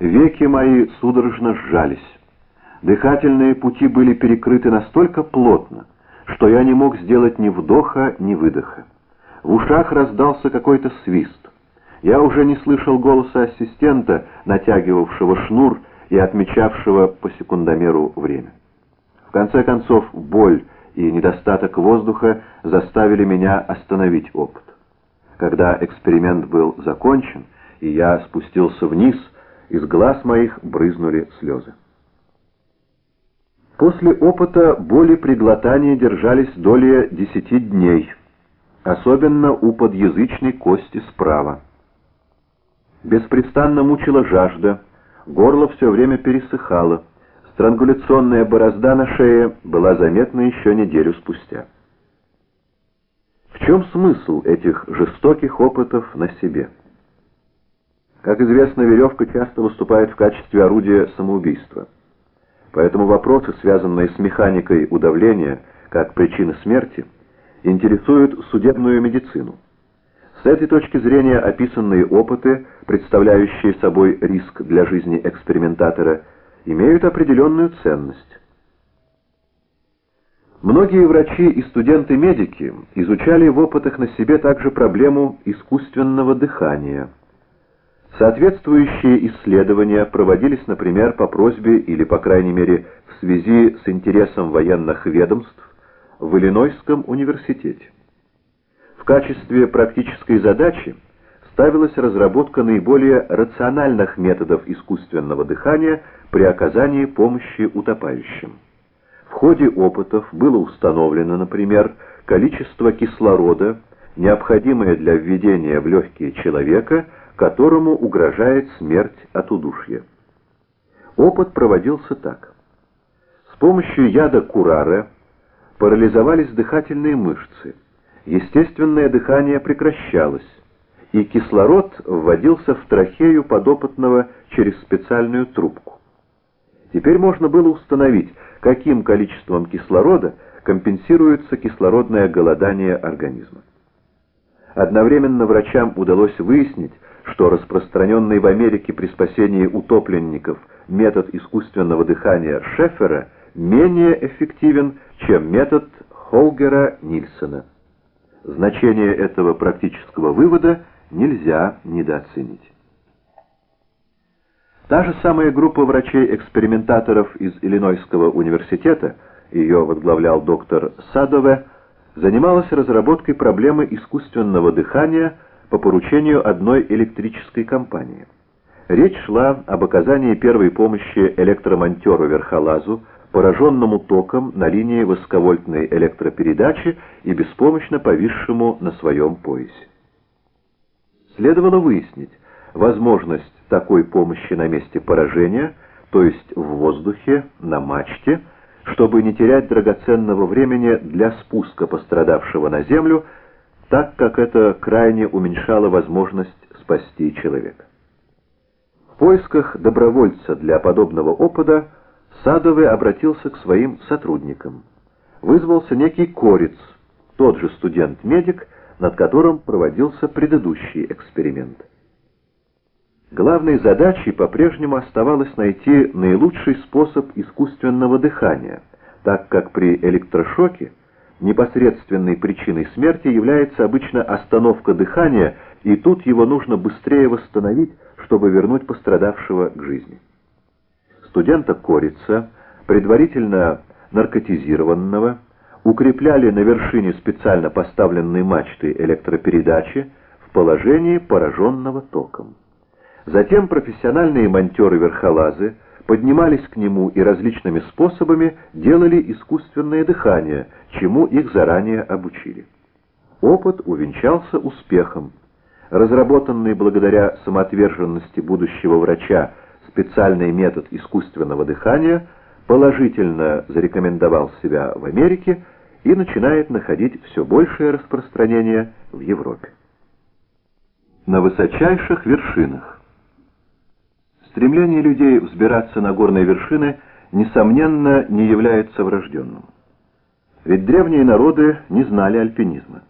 Веки мои судорожно сжались. Дыхательные пути были перекрыты настолько плотно, что я не мог сделать ни вдоха, ни выдоха. В ушах раздался какой-то свист. Я уже не слышал голоса ассистента, натягивавшего шнур и отмечавшего по секундомеру время. В конце концов, боль и недостаток воздуха заставили меня остановить опыт. Когда эксперимент был закончен, и я спустился вниз, из глаз моих брызнули слезы. После опыта боли при глотании держались доли десяти дней, особенно у подъязычной кости справа. Беспрестанно мучила жажда, горло все время пересыхало, странгуляционная борозда на шее была заметна еще неделю спустя. В чем смысл этих жестоких опытов на себе? Как известно, веревка часто выступает в качестве орудия самоубийства. Поэтому вопросы, связанные с механикой удавления как причины смерти, интересуют судебную медицину. С этой точки зрения описанные опыты, представляющие собой риск для жизни экспериментатора, имеют определенную ценность. Многие врачи и студенты-медики изучали в опытах на себе также проблему искусственного дыхания. Соответствующие исследования проводились, например, по просьбе или, по крайней мере, в связи с интересом военных ведомств в Иллинойском университете. В качестве практической задачи ставилась разработка наиболее рациональных методов искусственного дыхания при оказании помощи утопающим. В ходе опытов было установлено, например, количество кислорода, необходимое для введения в легкие человека, которому угрожает смерть от удушья. Опыт проводился так. С помощью яда курара парализовались дыхательные мышцы, естественное дыхание прекращалось, и кислород вводился в трахею подопытного через специальную трубку. Теперь можно было установить, каким количеством кислорода компенсируется кислородное голодание организма. Одновременно врачам удалось выяснить, что распространенный в Америке при спасении утопленников метод искусственного дыхания Шеффера менее эффективен, чем метод Холгера-Нильсона. Значение этого практического вывода нельзя недооценить. Та же самая группа врачей-экспериментаторов из Иллинойского университета, ее возглавлял доктор Садове, занималась разработкой проблемы искусственного дыхания по поручению одной электрической компании. Речь шла об оказании первой помощи электромонтеру-верхолазу, пораженному током на линии высоковольтной электропередачи и беспомощно повисшему на своем поясе. Следовало выяснить, возможность такой помощи на месте поражения, то есть в воздухе, на мачте, чтобы не терять драгоценного времени для спуска пострадавшего на землю, так как это крайне уменьшало возможность спасти человека. В поисках добровольца для подобного опыта Садовый обратился к своим сотрудникам. Вызвался некий Корец, тот же студент-медик, над которым проводился предыдущий эксперимент. Главной задачей по-прежнему оставалось найти наилучший способ искусственного дыхания, так как при электрошоке непосредственной причиной смерти является обычно остановка дыхания, и тут его нужно быстрее восстановить, чтобы вернуть пострадавшего к жизни. Студента Корица, предварительно наркотизированного, укрепляли на вершине специально поставленной мачты электропередачи в положении пораженного током. Затем профессиональные монтеры-верхолазы поднимались к нему и различными способами делали искусственное дыхание, чему их заранее обучили. Опыт увенчался успехом. Разработанный благодаря самоотверженности будущего врача специальный метод искусственного дыхания положительно зарекомендовал себя в Америке и начинает находить все большее распространение в Европе. На высочайших вершинах Стремление людей взбираться на горные вершины, несомненно, не является врожденным. Ведь древние народы не знали альпинизма.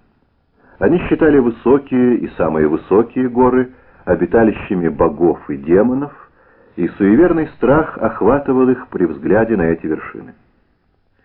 Они считали высокие и самые высокие горы обиталищами богов и демонов, и суеверный страх охватывал их при взгляде на эти вершины.